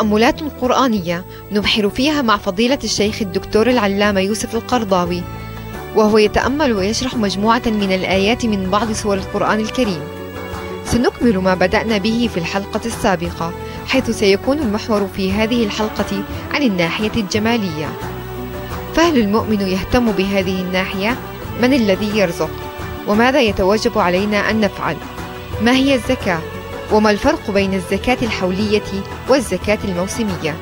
تأملات قرآنية نبحر فيها مع فضيلة الشيخ الدكتور العلامة يوسف القرضاوي وهو يتأمل ويشرح مجموعة من الآيات من بعض سور القرآن الكريم سنكمل ما بدأنا به في الحلقة السابقة حيث سيكون المحور في هذه الحلقة عن الناحية الجمالية فهل المؤمن يهتم بهذه الناحية؟ من الذي يرزق؟ وماذا يتوجب علينا أن نفعل؟ ما هي الزكاة؟ وما الفرق بين الزكاة الحولية والزكاة الموسمية؟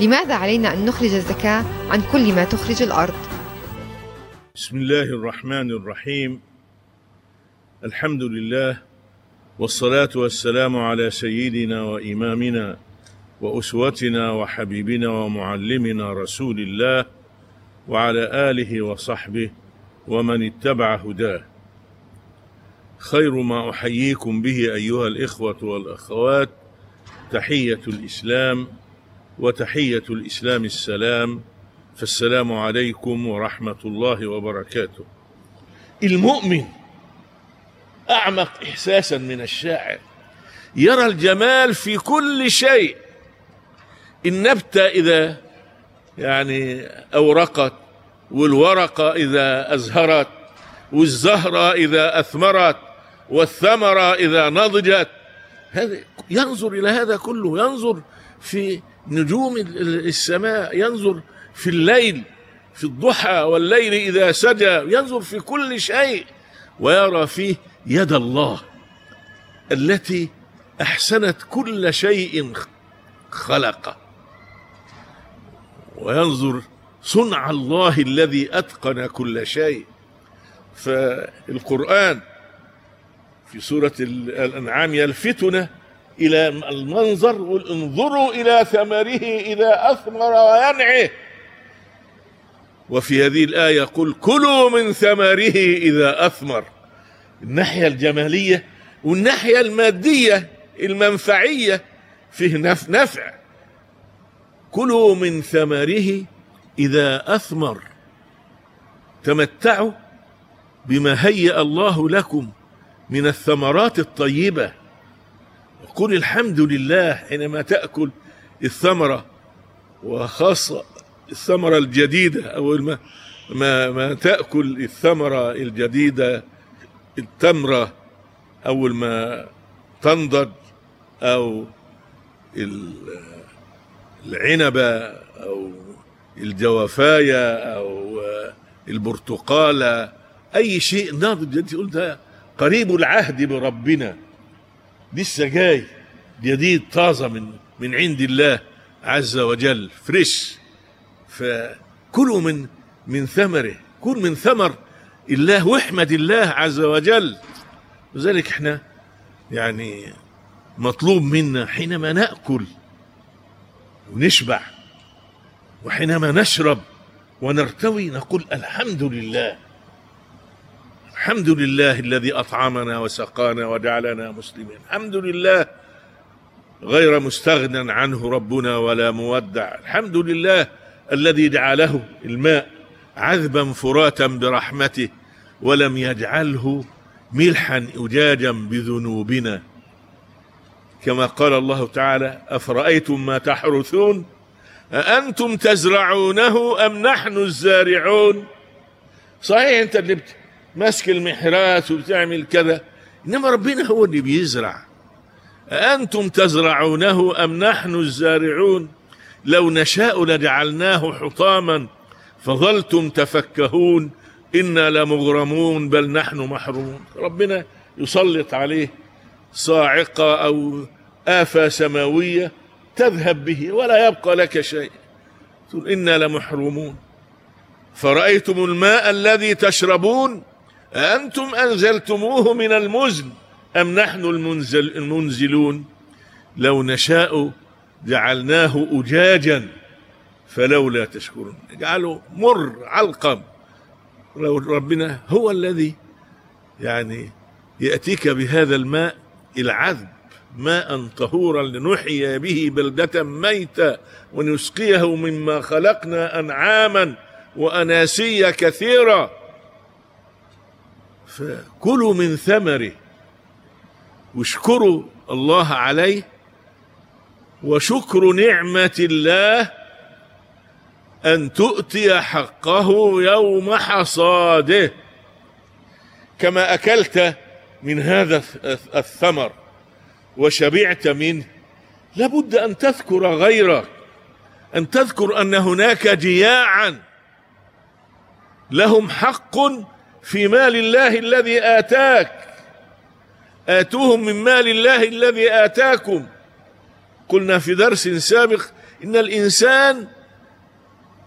لماذا علينا أن نخرج الزكاة عن كل ما تخرج الأرض؟ بسم الله الرحمن الرحيم الحمد لله والصلاة والسلام على سيدنا وإمامنا وأسوتنا وحبيبنا ومعلمنا رسول الله وعلى آله وصحبه ومن اتبع هداه خير ما أحييكم به أيها الإخوة والأخوات. تحية الإسلام وتحية الإسلام السلام. فالسلام عليكم ورحمة الله وبركاته. المؤمن أعمق إحساسا من الشاعر. يرى الجمال في كل شيء. النبتة إذا يعني أورقت والورقة إذا أزهرت والزهرة إذا أثمرت والثمرة إذا نضجت. هذا ينظر إلى هذا كله ينظر في نجوم السماء ينظر في الليل في الضحى والليل إذا سجى ينظر في كل شيء ويرى فيه يد الله التي أحسنت كل شيء خلقه وينظر صنع الله الذي أتقن كل شيء. فالقرآن في سورة الأنعام يلفتنا إلى المنظر انظروا إلى ثمره إذا أثمر وينعه. وفي هذه الآية يقول كلوا من ثمره إذا أثمر. الناحية الجمالية والناحية المادية المنفعية فيه نفع. كلوا من ثمره إذا أثمر. تمتعوا بما هيأ الله لكم. من الثمرات الطيبة. قل الحمد لله حينما تأكل الثمرة وخاصة الثمرة الجديدة أو ما, ما, ما تأكل الثمرة الجديدة التمرة أول ما تنضج أو العنبة أو الجوافاية أو البرتقالة أي شيء ناضج. أنت ده قريب العهد بربنا. لسه جاي جديد طازة من من عند الله عز وجل. فريش فكلوا من من ثمره. كل من ثمر الله واحمد الله عز وجل. لذلك إحنا يعني مطلوب منا حينما نأكل ونشبع وحينما نشرب ونرتوي نقول الحمد لله. الحمد لله الذي أطعمنا وسقانا وجعلنا مسلمين. الحمد لله. غير مستغنى عنه ربنا ولا مودع. الحمد لله الذي جعله الماء عذبا فراتا برحمته ولم يجعله ملحا أجاجا بذنوبنا. كما قال الله تعالى أفرأيتم ما تحرثون؟ أأنتم تزرعونه أم نحن الزارعون؟ صحيح أنت اللي ماسك المحرات وبتعمل كذا. إنما ربنا هو اللي بيزرع. أأنتم تزرعونه أم نحن الزارعون؟ لو نشاء لجعلناه حطاما فظلتم تفكهون إنا لمغرمون بل نحن محرومون. ربنا يسلط عليه صاعقة أو آفة سماوية تذهب به ولا يبقى لك شيء. تقول إنا لمحرومون. فرأيتم الماء الذي تشربون؟ أأنتم أنزلتموه من المزن أم نحن المنزل المنزلون؟ لو نشاء جعلناه أجاجا فلولا تشكرون. اجعله مر علقم لو ربنا هو الذي يعني يأتيك بهذا الماء العذب ماء طهورا لنحيي به بلدة ميتة ونسقيه مما خلقنا أنعاما وأناسيا كثيرة فكلوا من ثمره واشكروا الله عليه وشكر نعمة الله أن تؤتي حقه يوم حصاده. كما أكلت من هذا الثمر وشبعت منه لابد أن تذكر غيرك أن تذكر أن هناك جياعا لهم حق في مال الله الذي آتاك. آتوهم من مال الله الذي آتاكم. قلنا في درس سابق إن الإنسان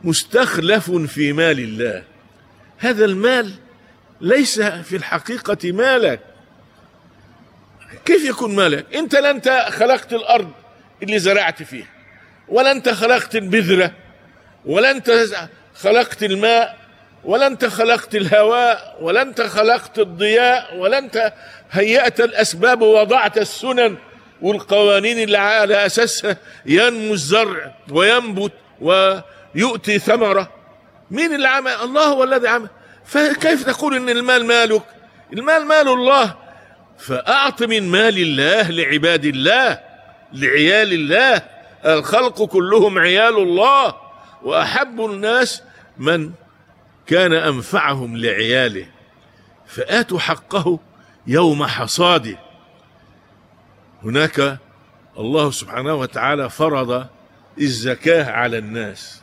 مستخلف في مال الله. هذا المال ليس في الحقيقة مالك. كيف يكون مالك؟ أنت لا انت خلقت الأرض اللي زرعت فيها ولا انت خلقت البذرة ولا انت خلقت الماء ولا انت خلقت الهواء ولا انت خلقت الضياء ولا انت هيأت الأسباب ووضعت السنن والقوانين اللي على أساسها ينمو الزرع وينبت ويؤتي ثمرة. مين اللي عمل؟ الله هو الذي عمل. فكيف تقول إن المال مالك؟ المال مال الله. فأعط من مال الله لعباد الله لعيال الله. الخلق كلهم عيال الله. وأحب الناس من كان أنفعهم لعياله فآتوا حقه يوم حصاده. هناك الله سبحانه وتعالى فرض الزكاة على الناس.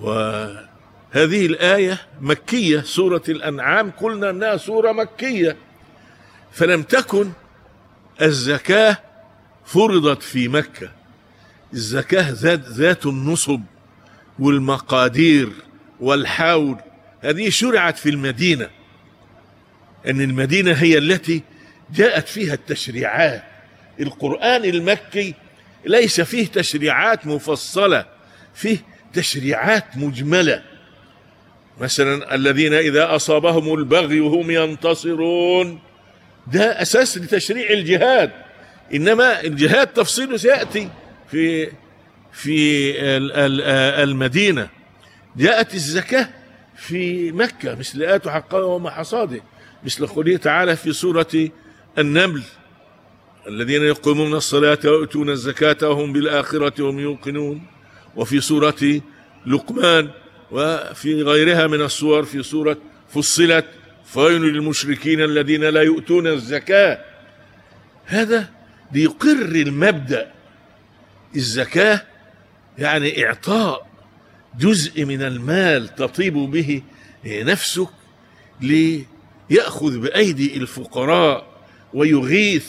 وهذه الآية مكية سورة الأنعام قلنا إنها سورة مكية. فلم تكن الزكاة فرضت في مكة. الزكاة ذات ذات النصب والمقادير. والحول. هذه شرعت في المدينة أن المدينة هي التي جاءت فيها التشريعات. القرآن المكي ليس فيه تشريعات مفصلة فيه تشريعات مجملة. مثلا الذين إذا أصابهم البغي هم ينتصرون ده أساس لتشريع الجهاد. إنما الجهاد تفصيله سيأتي في في المدينة. جاءت الزكاة في مكة مثل اتوا حقه وما حصاده. مثل قوله تعالى في سورة النمل الذين يقيمون الصلاة ويؤتون الزكاة وهم بالآخرة هم يوقنون. وفي سورة لقمان وفي غيرها من السور في سورة فصلت فويل للمشركين الذين لا يؤتون الزكاة. هذا ليقر المبدأ. الزكاة يعني إعطاء. جزء من المال تطيب به نفسك ليأخذ بأيدي الفقراء ويغيث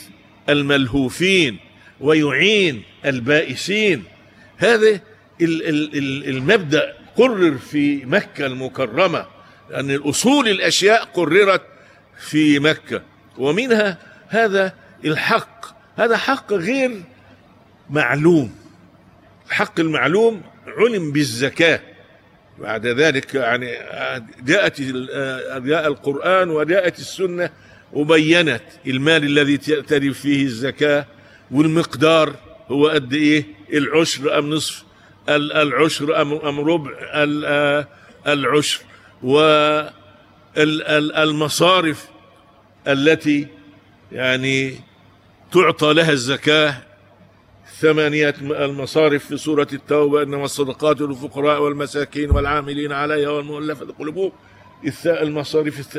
الملهوفين ويعين البائسين. هذا المبدأ قرر في مكة المكرمة لأن الأصول الأشياء قررت في مكة ومنها هذا الحق. هذا حق غير معلوم. الحق المعلوم علم بالزكاة. بعد ذلك يعني جاءت جاء القرآن وجاءت السنة وبينت المال الذي ترد فيه الزكاة والمقدار هو قد إيه؟ العشر أم نصف العشر أم أم ربع العشر. والمصارف التي يعني تعطى لها الزكاة ثمانية المصارف في سورة التوبة إنما الصدقات للفقراء والمساكين والعاملين عليها والمؤلفة. قلوبهم المصارف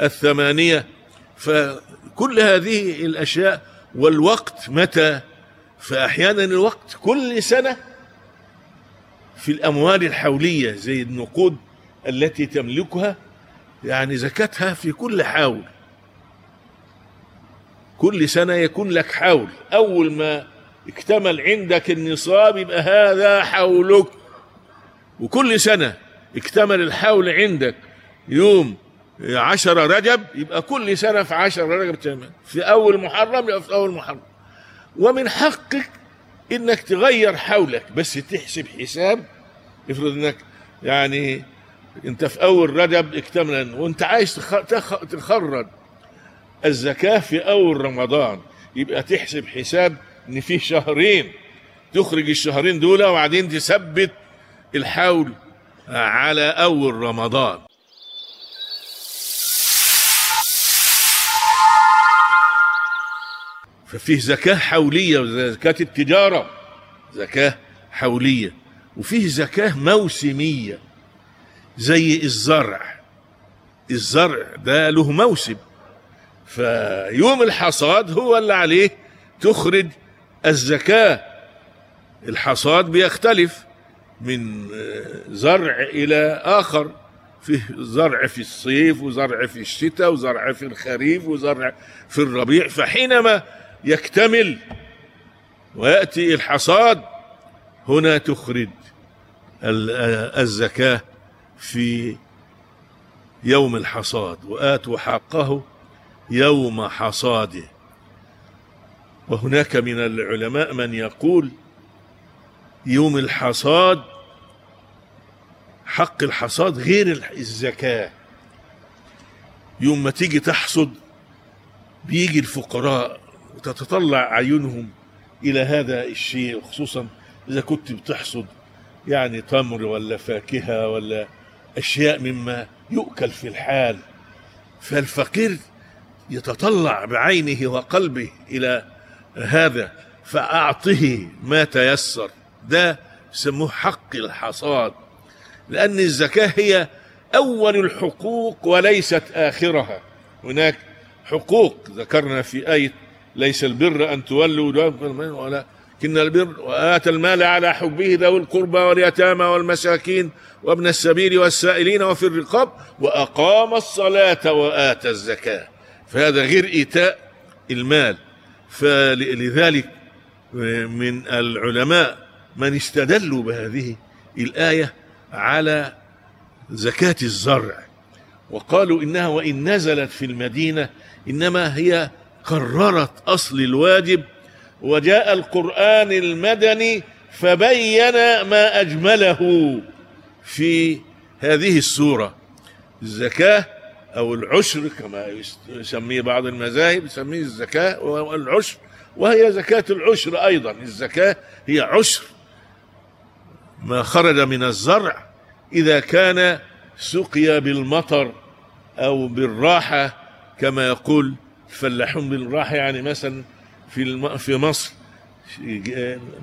الثمانية. فكل هذه الأشياء والوقت متى؟ فأحيانا الوقت كل سنة في الأموال الحولية زي النقود التي تملكها يعني زكاتها في كل حول. كل سنة يكون لك حول. أول ما اكتمل عندك النصاب يبقى هذا حولك. وكل سنة اكتمل الحول عندك. يوم عشرة رجب يبقى كل سنة في عشرة رجب تعمل في أول محرم يبقى في أول محرم. ومن حقك إنك تغير حولك بس تحسب حساب. افرض إنك يعني أنت في أول رجب اكتملا وأنت عايز تخرج الزكاة في أول رمضان يبقى تحسب حساب إن في شهرين تخرج الشهرين دول وبعدين تثبت الحول على أول رمضان. ففيه زكاة حولية وزكاة التجارة. زكاة حولية. وفيه زكاة موسمية. زي الزرع. الزرع ده له موسم. فيوم الحصاد هو اللي عليه تخرج الزكاة الحصاد بيختلف من زرع إلى آخر. فيه زرع في الصيف وزرع في الشتاء وزرع في الخريف وزرع في الربيع. فحينما يكتمل ويأتي الحصاد هنا تخرج الزكاة في يوم الحصاد. وآتوا حقه يوم حصاده. وهناك من العلماء من يقول يوم الحصاد حق الحصاد غير الزكاة. يوم ما تيجي تحصد بيجي الفقراء وتتطلع عيونهم إلى هذا الشيء خصوصا إذا كنت بتحصد يعني تمر ولا فاكهة ولا أشياء مما يؤكل في الحال. فالفقير يتطلع بعينه وقلبه إلى هذا فأعطه ما تيسر. ده يسموه حق الحصاد. لأن الزكاة هي أول الحقوق وليست آخرها. هناك حقوق ذكرنا في آية ليس البر أن تولوا ولكن البر. وآتى المال على حبه ذوي القربى واليتامى والمساكين وابن السبيل والسائلين وفي الرقاب وأقام الصلاة وآتى الزكاة. فهذا غير إيتاء المال. فلذلك من العلماء من استدلوا بهذه الآية على زكاة الزرع. وقالوا إنها وإن نزلت في المدينة إنما هي قررت أصل الواجب. وجاء القرآن المدني فبين ما أجمله في هذه السورة. الزكاة أو العشر كما يسميه بعض المذاهب يسميه الزكاة والعشر. وهي زكاة العشر أيضا. الزكاة هي عشر. ما خرج من الزرع إذا كان سقي بالمطر أو بالراحة كما يقول الفلاحون بالراحة يعني مثلا في في مصر.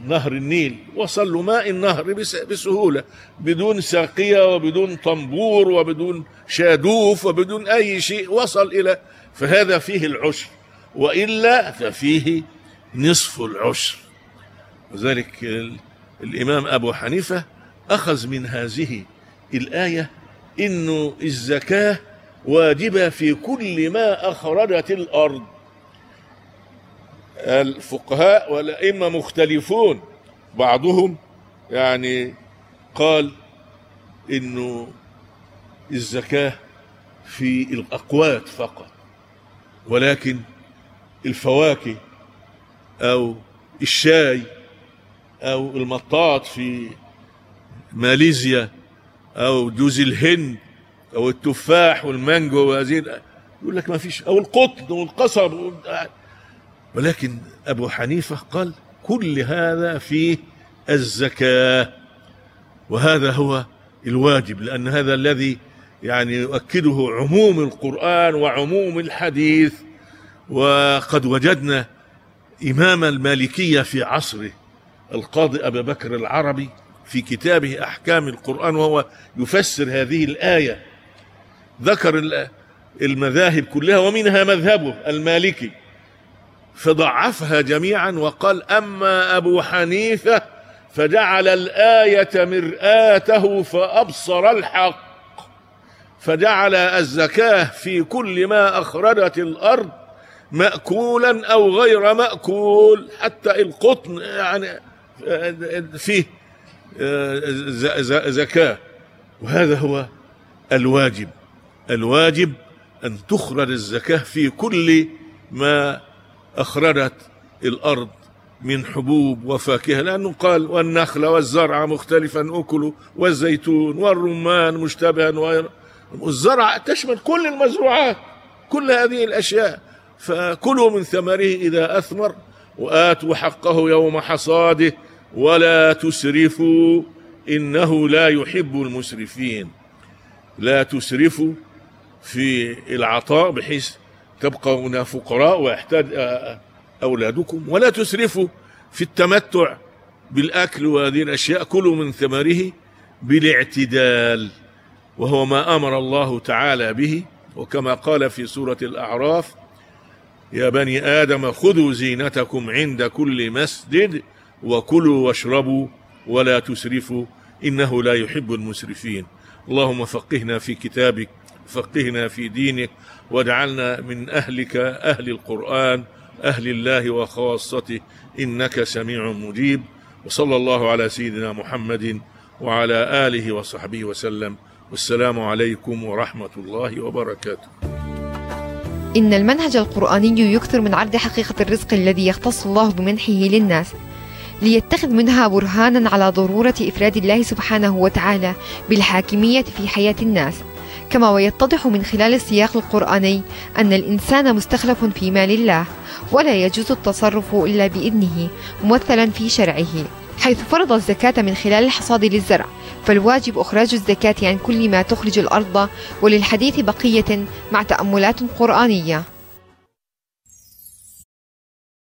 نهر النيل وصل له ماء النهر بسهولة بدون ساقية وبدون طنبور وبدون شادوف وبدون أي شيء وصل إلى فهذا فيه العشر وإلا ففيه نصف العشر. وذلك الإمام أبو حنيفة أخذ من هذه الآية إنه الزكاة واجبة في كل ما أخرجت الأرض. الفقهاء والأئمة مختلفون. بعضهم يعني قال إنه الزكاة في الأقوات فقط ولكن الفواكه أو الشاي أو المطاط في ماليزيا أو جوز الهند أو التفاح والمانجو وهذه يقول لك ما فيش. أو القطن والقصب. ولكن أبو حنيفة قال كل هذا فيه الزكاة وهذا هو الواجب لأن هذا الذي يعني يؤكده عموم القرآن وعموم الحديث وقد وجدنا إمام المالكية في عصره القاضي أبا بكر العربي في كتابه أحكام القرآن وهو يفسر هذه الآية ذكر المذاهب كلها ومنها مذهبه المالكي. فضعفها جميعا وقال أما أبو حنيفة فجعل الآية مرآته فأبصر الحق فجعل الزكاة في كل ما أخرجت الأرض مأكولا أو غير مأكول حتى القطن يعني فيه زكاة. وهذا هو الواجب الواجب أن تخرج الزكاة في كل ما أخرجت الأرض من حبوب وفاكهة لأنه قال والنخل والزرع مختلفا أكله والزيتون والرمان مشتبها وغيره الزرع تشمل كل المزروعات كل هذه الأشياء. فكلوا من ثمره إذا أثمر وآتوا حقه يوم حصاده ولا تسرفوا إنه لا يحب المسرفين. لا تسرفوا في العطاء بحيث تبقون فقراء ويحتاج أولادكم. ولا تسرفوا في التمتع بالأكل وهذه الأشياء. كلوا من ثمره بالاعتدال وهو ما أمر الله تعالى به. وكما قال في سورة الأعراف يا بني آدم خذوا زينتكم عند كل مسجد وكلوا واشربوا ولا تسرفوا إنه لا يحب المسرفين. اللهم فقهنا في كتابك فقهنا في دينك واجعلنا من أهلك أهل القرآن أهل الله وخاصته إنك سميع مجيب. وصلى الله على سيدنا محمد وعلى آله وصحبه وسلم. والسلام عليكم ورحمة الله وبركاته. إن المنهج القرآني يكثر من عرض حقيقة الرزق الذي يختص الله بمنحه للناس ليتخذ منها برهانا على ضرورة إفراد الله سبحانه وتعالى بالحاكمية في حياة الناس. كما ويتضح من خلال السياق القرآني أن الإنسان مستخلف في مال الله ولا يجوز التصرف إلا بإذنه ممثلا في شرعه حيث فرض الزكاة من خلال الحصاد للزرع فالواجب إخراج الزكاة عن كل ما تخرج الأرض وللحديث بقية مع تأملات قرآنية.